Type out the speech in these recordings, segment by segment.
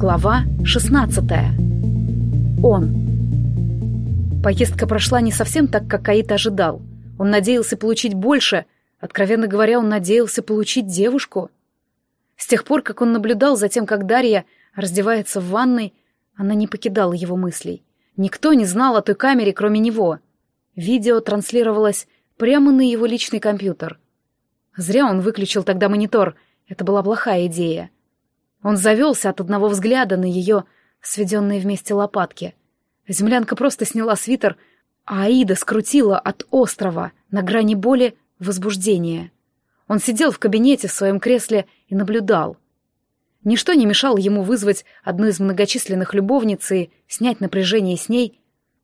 Глава 16. Он. Поездка прошла не совсем так, как Аид ожидал. Он надеялся получить больше. Откровенно говоря, он надеялся получить девушку. С тех пор, как он наблюдал за тем, как Дарья раздевается в ванной, она не покидала его мыслей. Никто не знал о той камере, кроме него. Видео транслировалось прямо на его личный компьютер. Зря он выключил тогда монитор. Это была плохая идея. Он завелся от одного взгляда на ее сведенные вместе лопатки. Землянка просто сняла свитер, а Аида скрутила от острова на грани боли возбуждения. Он сидел в кабинете в своем кресле и наблюдал. Ничто не мешало ему вызвать одну из многочисленных любовниц и снять напряжение с ней,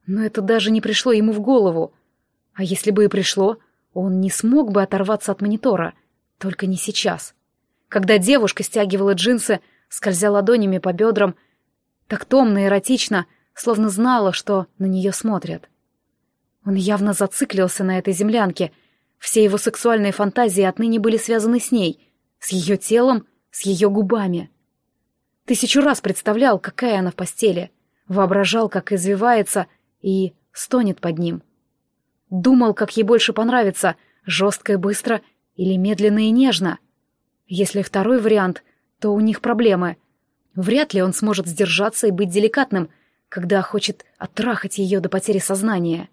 но это даже не пришло ему в голову. А если бы и пришло, он не смог бы оторваться от монитора, только не сейчас. Когда девушка стягивала джинсы, скользя ладонями по бедрам, так томно и эротично, словно знала, что на нее смотрят. Он явно зациклился на этой землянке. Все его сексуальные фантазии отныне были связаны с ней, с ее телом, с ее губами. Тысячу раз представлял, какая она в постели, воображал, как извивается и стонет под ним. Думал, как ей больше понравится, жестко и быстро или медленно и нежно. Если второй вариант, то у них проблемы. Вряд ли он сможет сдержаться и быть деликатным, когда хочет оттрахать ее до потери сознания.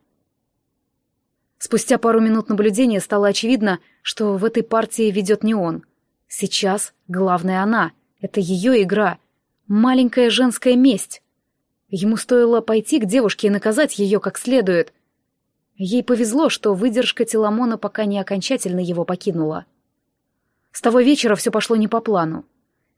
Спустя пару минут наблюдения стало очевидно, что в этой партии ведет не он. Сейчас главная она. Это ее игра. Маленькая женская месть. Ему стоило пойти к девушке и наказать ее как следует. Ей повезло, что выдержка Теламона пока не окончательно его покинула. С того вечера все пошло не по плану.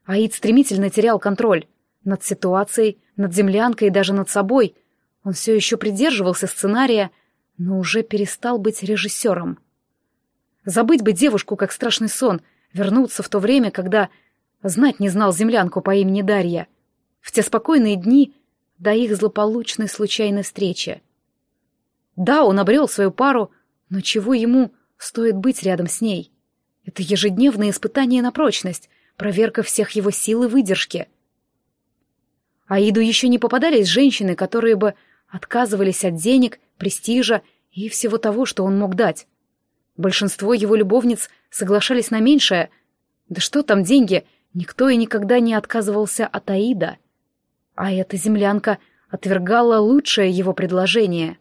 Аид стремительно терял контроль над ситуацией, над землянкой и даже над собой. Он все еще придерживался сценария, но уже перестал быть режиссером. Забыть бы девушку, как страшный сон, вернуться в то время, когда знать не знал землянку по имени Дарья, в те спокойные дни до их злополучной случайной встречи. Да, он обрел свою пару, но чего ему стоит быть рядом с ней? Это ежедневное испытание на прочность, проверка всех его сил и выдержки. Аиду еще не попадались женщины, которые бы отказывались от денег, престижа и всего того, что он мог дать. Большинство его любовниц соглашались на меньшее. Да что там деньги, никто и никогда не отказывался от Аида. А эта землянка отвергала лучшее его предложение.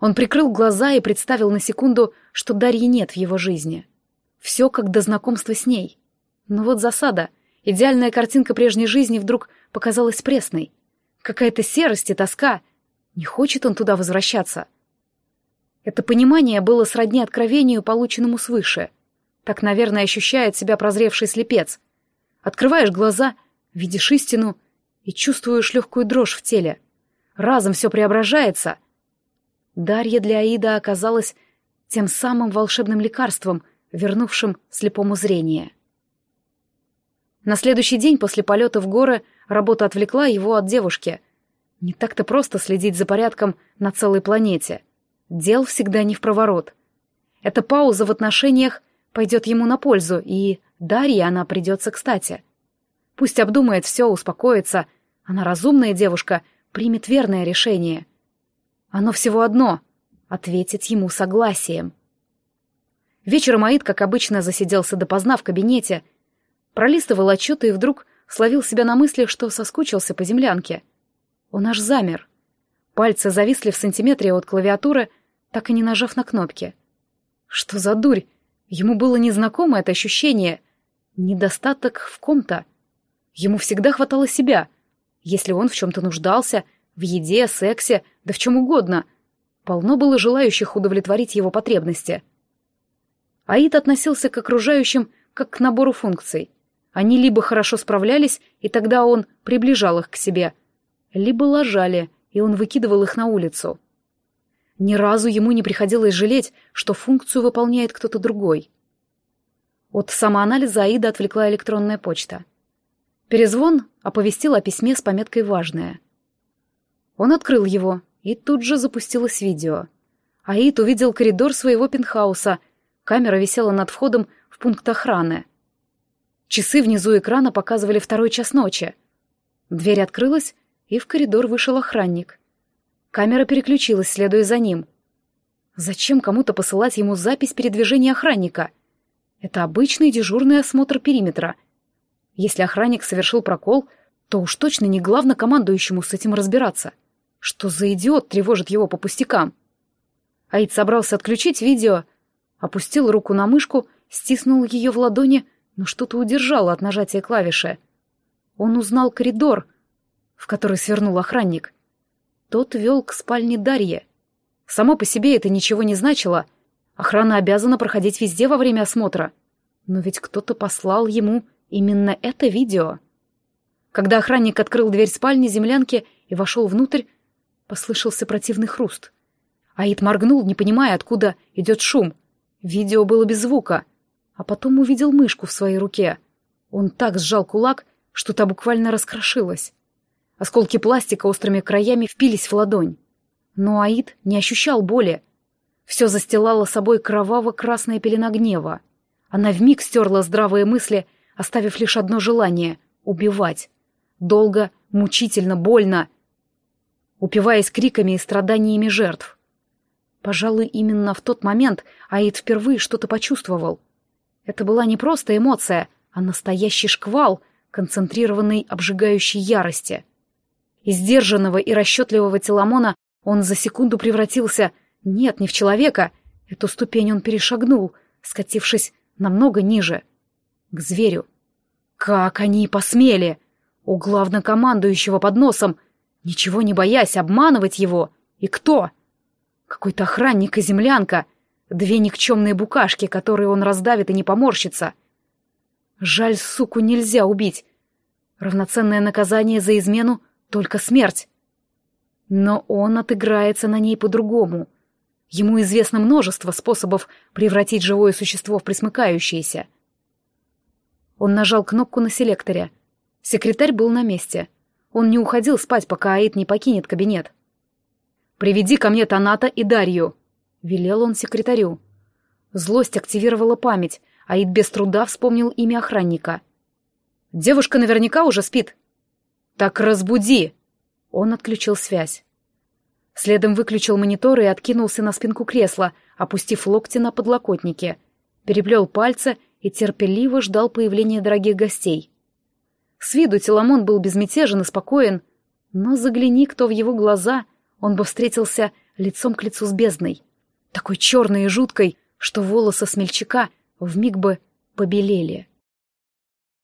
Он прикрыл глаза и представил на секунду, что Дарьи нет в его жизни. Все как до знакомства с ней. Но вот засада. Идеальная картинка прежней жизни вдруг показалась пресной. Какая-то серость и тоска. Не хочет он туда возвращаться. Это понимание было сродни откровению, полученному свыше. Так, наверное, ощущает себя прозревший слепец. Открываешь глаза, видишь истину и чувствуешь легкую дрожь в теле. Разом все преображается. Дарья для Аида оказалась тем самым волшебным лекарством, вернувшим слепому зрение. На следующий день после полета в горы работа отвлекла его от девушки. Не так-то просто следить за порядком на целой планете. Дел всегда не в проворот. Эта пауза в отношениях пойдет ему на пользу, и Дарье она придется кстати. Пусть обдумает все, успокоится. Она разумная девушка, примет верное решение. Оно всего одно — ответить ему согласием. Вечером Аид, как обычно, засиделся допоздна в кабинете, пролистывал отчеты и вдруг словил себя на мысли, что соскучился по землянке. Он аж замер. Пальцы зависли в сантиметре от клавиатуры, так и не нажав на кнопки. Что за дурь? Ему было незнакомо это ощущение. Недостаток в ком-то. Ему всегда хватало себя. Если он в чем-то нуждался, в еде, сексе, да в чем угодно, полно было желающих удовлетворить его потребности — Аид относился к окружающим как к набору функций. Они либо хорошо справлялись, и тогда он приближал их к себе, либо лажали, и он выкидывал их на улицу. Ни разу ему не приходилось жалеть, что функцию выполняет кто-то другой. От самоанализа Аида отвлекла электронная почта. Перезвон оповестил о письме с пометкой «Важное». Он открыл его, и тут же запустилось видео. Аид увидел коридор своего пентхауса — Камера висела над входом в пункт охраны. Часы внизу экрана показывали второй час ночи. Дверь открылась, и в коридор вышел охранник. Камера переключилась, следуя за ним. Зачем кому-то посылать ему запись передвижения охранника? Это обычный дежурный осмотр периметра. Если охранник совершил прокол, то уж точно не главнокомандующему с этим разбираться. Что за идиот тревожит его по пустякам? Аид собрался отключить видео, опустил руку на мышку, стиснул ее в ладони, но что-то удержало от нажатия клавиши. Он узнал коридор, в который свернул охранник. Тот вел к спальне Дарьи. Само по себе это ничего не значило. Охрана обязана проходить везде во время осмотра. Но ведь кто-то послал ему именно это видео. Когда охранник открыл дверь спальни землянки и вошел внутрь, послышался противный хруст. Аид моргнул, не понимая, откуда идет шум. Видео было без звука. А потом увидел мышку в своей руке. Он так сжал кулак, что та буквально раскрошилась. Осколки пластика острыми краями впились в ладонь. Но Аид не ощущал боли. Все застилало собой кроваво-красная пелена гнева. Она вмиг стерла здравые мысли, оставив лишь одно желание — убивать. Долго, мучительно, больно, упиваясь криками и страданиями жертв. Пожалуй, именно в тот момент Аид впервые что-то почувствовал. Это была не просто эмоция, а настоящий шквал, концентрированной обжигающей ярости — из сдержанного и расчетливого Теламона он за секунду превратился... Нет, не в человека. Эту ступень он перешагнул, скатившись намного ниже. К зверю. Как они посмели! У главнокомандующего под носом, ничего не боясь, обманывать его. И кто? Какой-то охранник и землянка. Две никчемные букашки, которые он раздавит и не поморщится. Жаль, суку нельзя убить. Равноценное наказание за измену только смерть. Но он отыграется на ней по-другому. Ему известно множество способов превратить живое существо в присмыкающееся. Он нажал кнопку на селекторе. Секретарь был на месте. Он не уходил спать, пока Аид не покинет кабинет. «Приведи ко мне Таната и Дарью», — велел он секретарю. Злость активировала память, Аид без труда вспомнил имя охранника. «Девушка наверняка уже спит», «Так разбуди!» Он отключил связь. Следом выключил монитор и откинулся на спинку кресла, опустив локти на подлокотники. Переплел пальцы и терпеливо ждал появления дорогих гостей. С виду Теламон был безмятежен и спокоен, но загляни кто в его глаза, он бы встретился лицом к лицу с бездной, такой черной и жуткой, что волосы смельчака вмиг бы побелели.